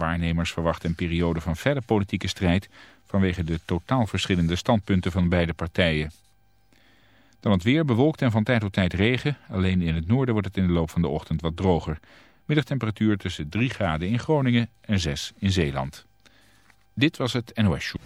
Waarnemers verwachten een periode van verre politieke strijd vanwege de totaal verschillende standpunten van beide partijen. Dan het weer bewolkt en van tijd tot tijd regen. Alleen in het noorden wordt het in de loop van de ochtend wat droger. Middagtemperatuur tussen 3 graden in Groningen en 6 in Zeeland. Dit was het NOS Show.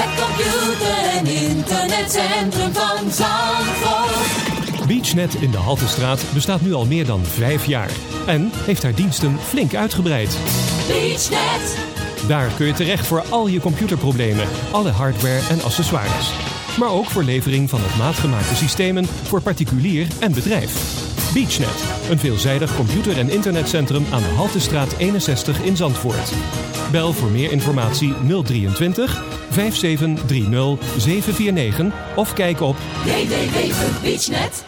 Het computer- en internetcentrum van. BeachNet in de Haltestraat bestaat nu al meer dan vijf jaar. En heeft haar diensten flink uitgebreid. BeachNet, Daar kun je terecht voor al je computerproblemen, alle hardware en accessoires. Maar ook voor levering van op maat gemaakte systemen voor particulier en bedrijf. BeachNet, een veelzijdig computer- en internetcentrum aan de Haltestraat 61 in Zandvoort. Bel voor meer informatie 023 5730 749 of kijk op www.beachnet.nl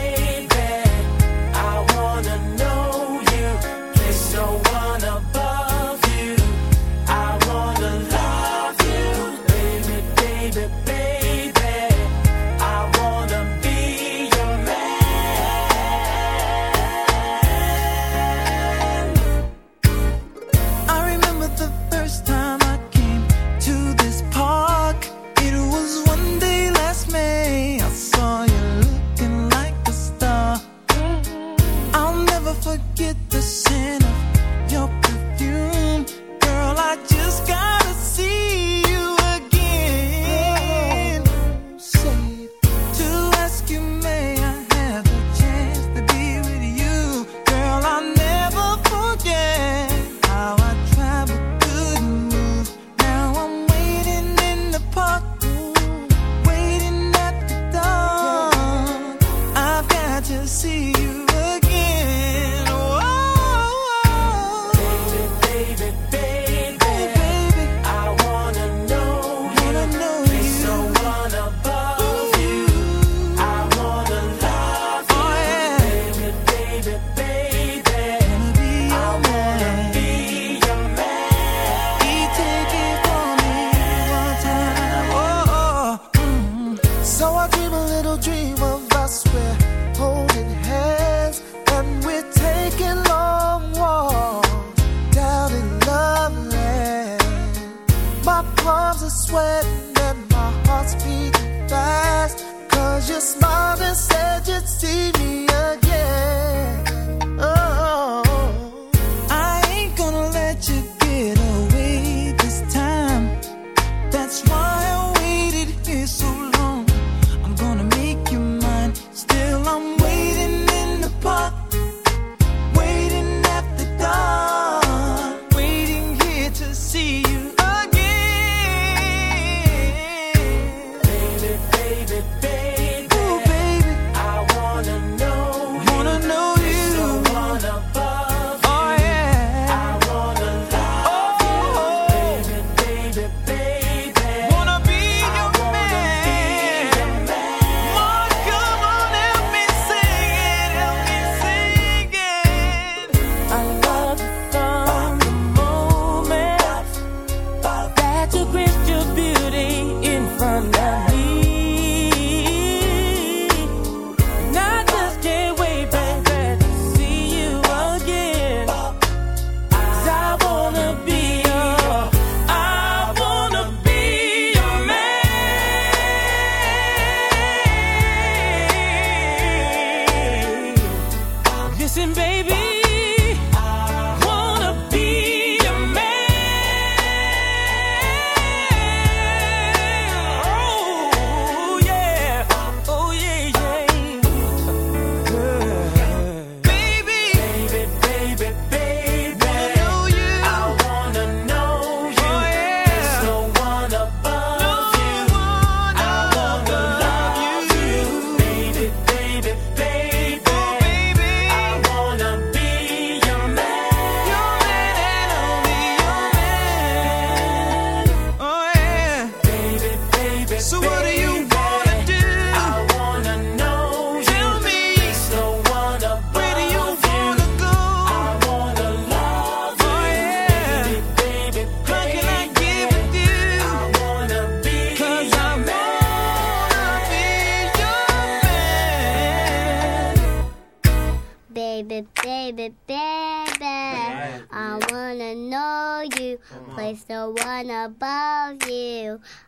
sweat.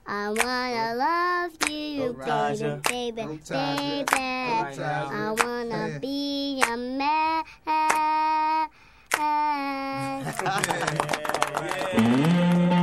I wanna love you, baby, baby, baby. I wanna be a man. When mm.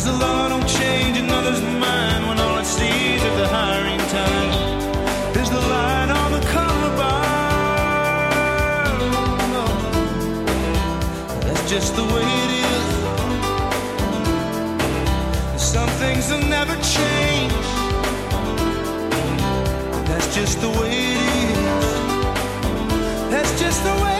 Because the law don't change another's mind when all it sees at the hiring time is the line on the color bar. No, that's just the way it is. Some things will never change. That's just the way it is. That's just the way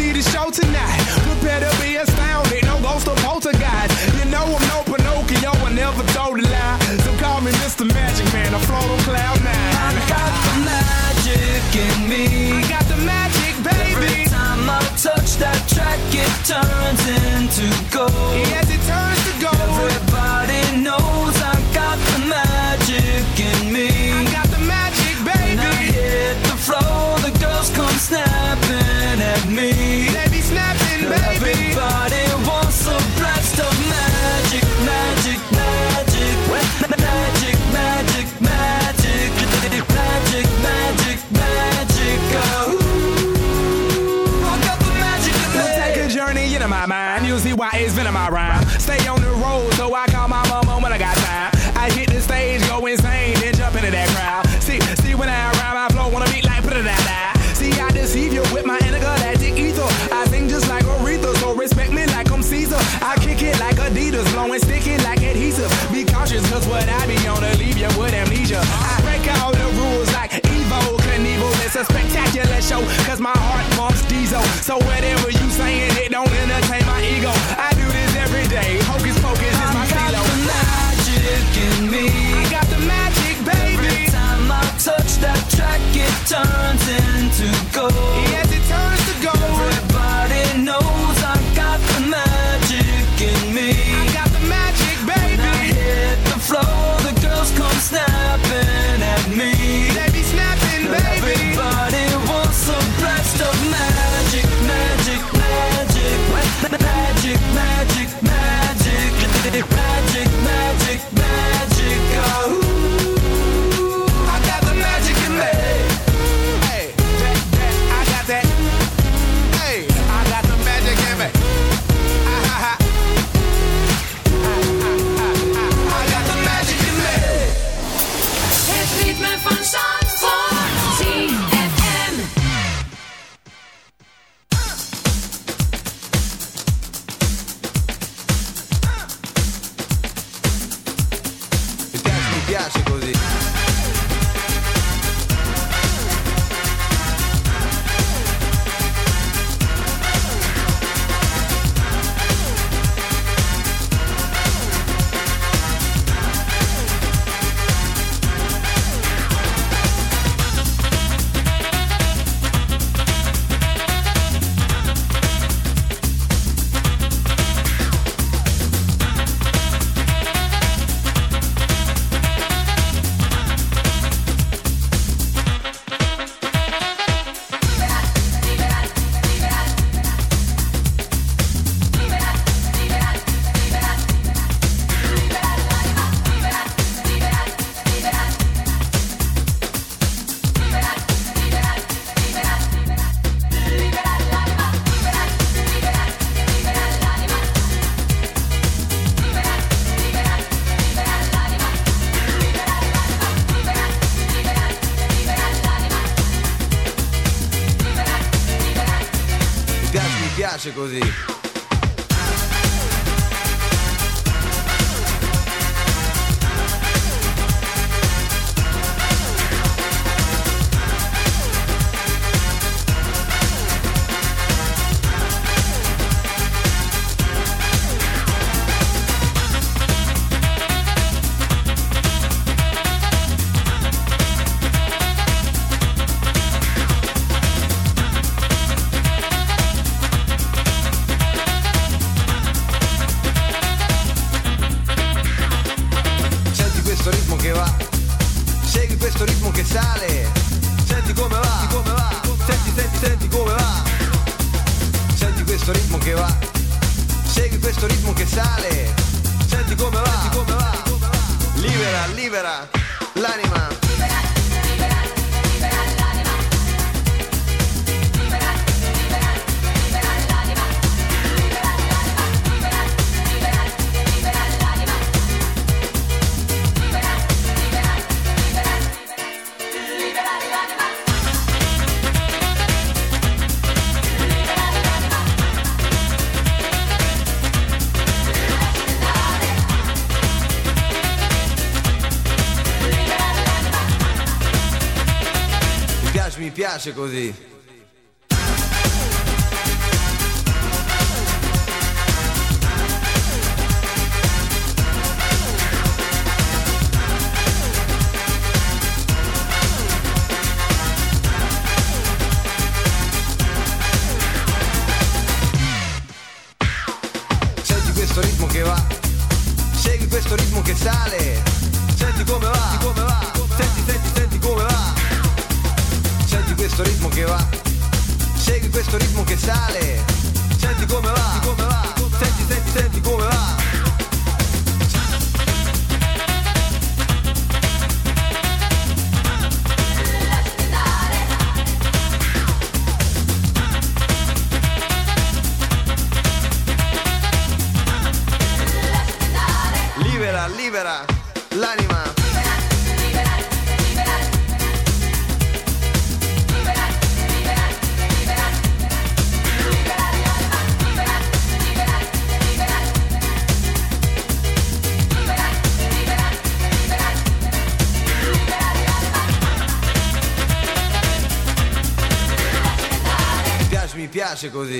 see the show tonight. We better be astounded. No ghost or poltergeist. You know I'm no Pinocchio. I never told a lie. So call me Mr. Magic Man. I float on cloud nine. I got the magic in me. I got the magic, baby. Every time I touch that track, it turns into gold. Yes, it turns to gold. Everybody knows I got the magic. that show, cause my heart pumps diesel. So whatever you saying, it don't entertain piace così. piace così.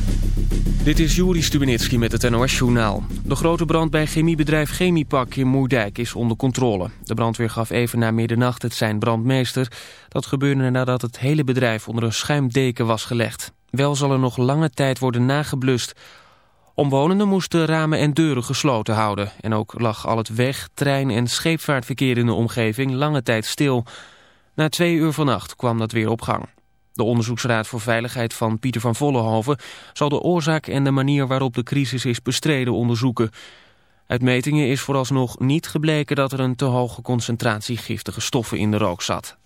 Dit is Juri Stubenitski met het NOS-journaal. De grote brand bij chemiebedrijf Chemiepak in Moerdijk is onder controle. De brandweer gaf even na middernacht het zijn brandmeester. Dat gebeurde nadat het hele bedrijf onder een schuimdeken was gelegd. Wel zal er nog lange tijd worden nageblust. Omwonenden moesten ramen en deuren gesloten houden. En ook lag al het weg-, trein- en scheepvaartverkeer in de omgeving lange tijd stil. Na twee uur vannacht kwam dat weer op gang. De Onderzoeksraad voor Veiligheid van Pieter van Vollenhoven zal de oorzaak en de manier waarop de crisis is bestreden onderzoeken. Uit metingen is vooralsnog niet gebleken dat er een te hoge concentratie giftige stoffen in de rook zat.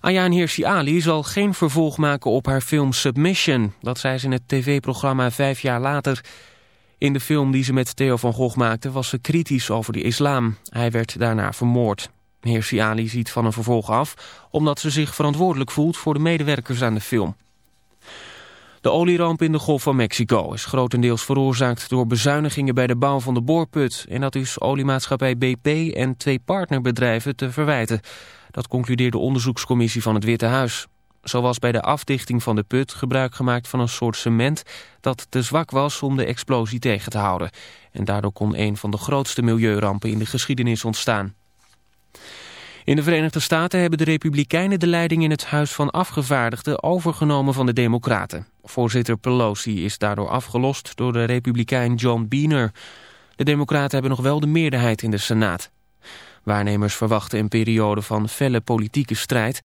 Ayaan Hirsi Ali zal geen vervolg maken op haar film Submission. Dat zei ze in het tv-programma Vijf jaar later. In de film die ze met Theo van Gogh maakte was ze kritisch over de islam. Hij werd daarna vermoord. Hirsi Ali ziet van een vervolg af omdat ze zich verantwoordelijk voelt voor de medewerkers aan de film. De olieramp in de Golf van Mexico is grotendeels veroorzaakt door bezuinigingen bij de bouw van de boorput. En dat is oliemaatschappij BP en twee partnerbedrijven te verwijten. Dat concludeert de onderzoekscommissie van het Witte Huis. Zo was bij de afdichting van de put gebruik gemaakt van een soort cement dat te zwak was om de explosie tegen te houden. En daardoor kon een van de grootste milieurampen in de geschiedenis ontstaan. In de Verenigde Staten hebben de Republikeinen de leiding in het Huis van Afgevaardigden overgenomen van de Democraten. Voorzitter Pelosi is daardoor afgelost door de Republikein John Boehner. De Democraten hebben nog wel de meerderheid in de Senaat. Waarnemers verwachten een periode van felle politieke strijd.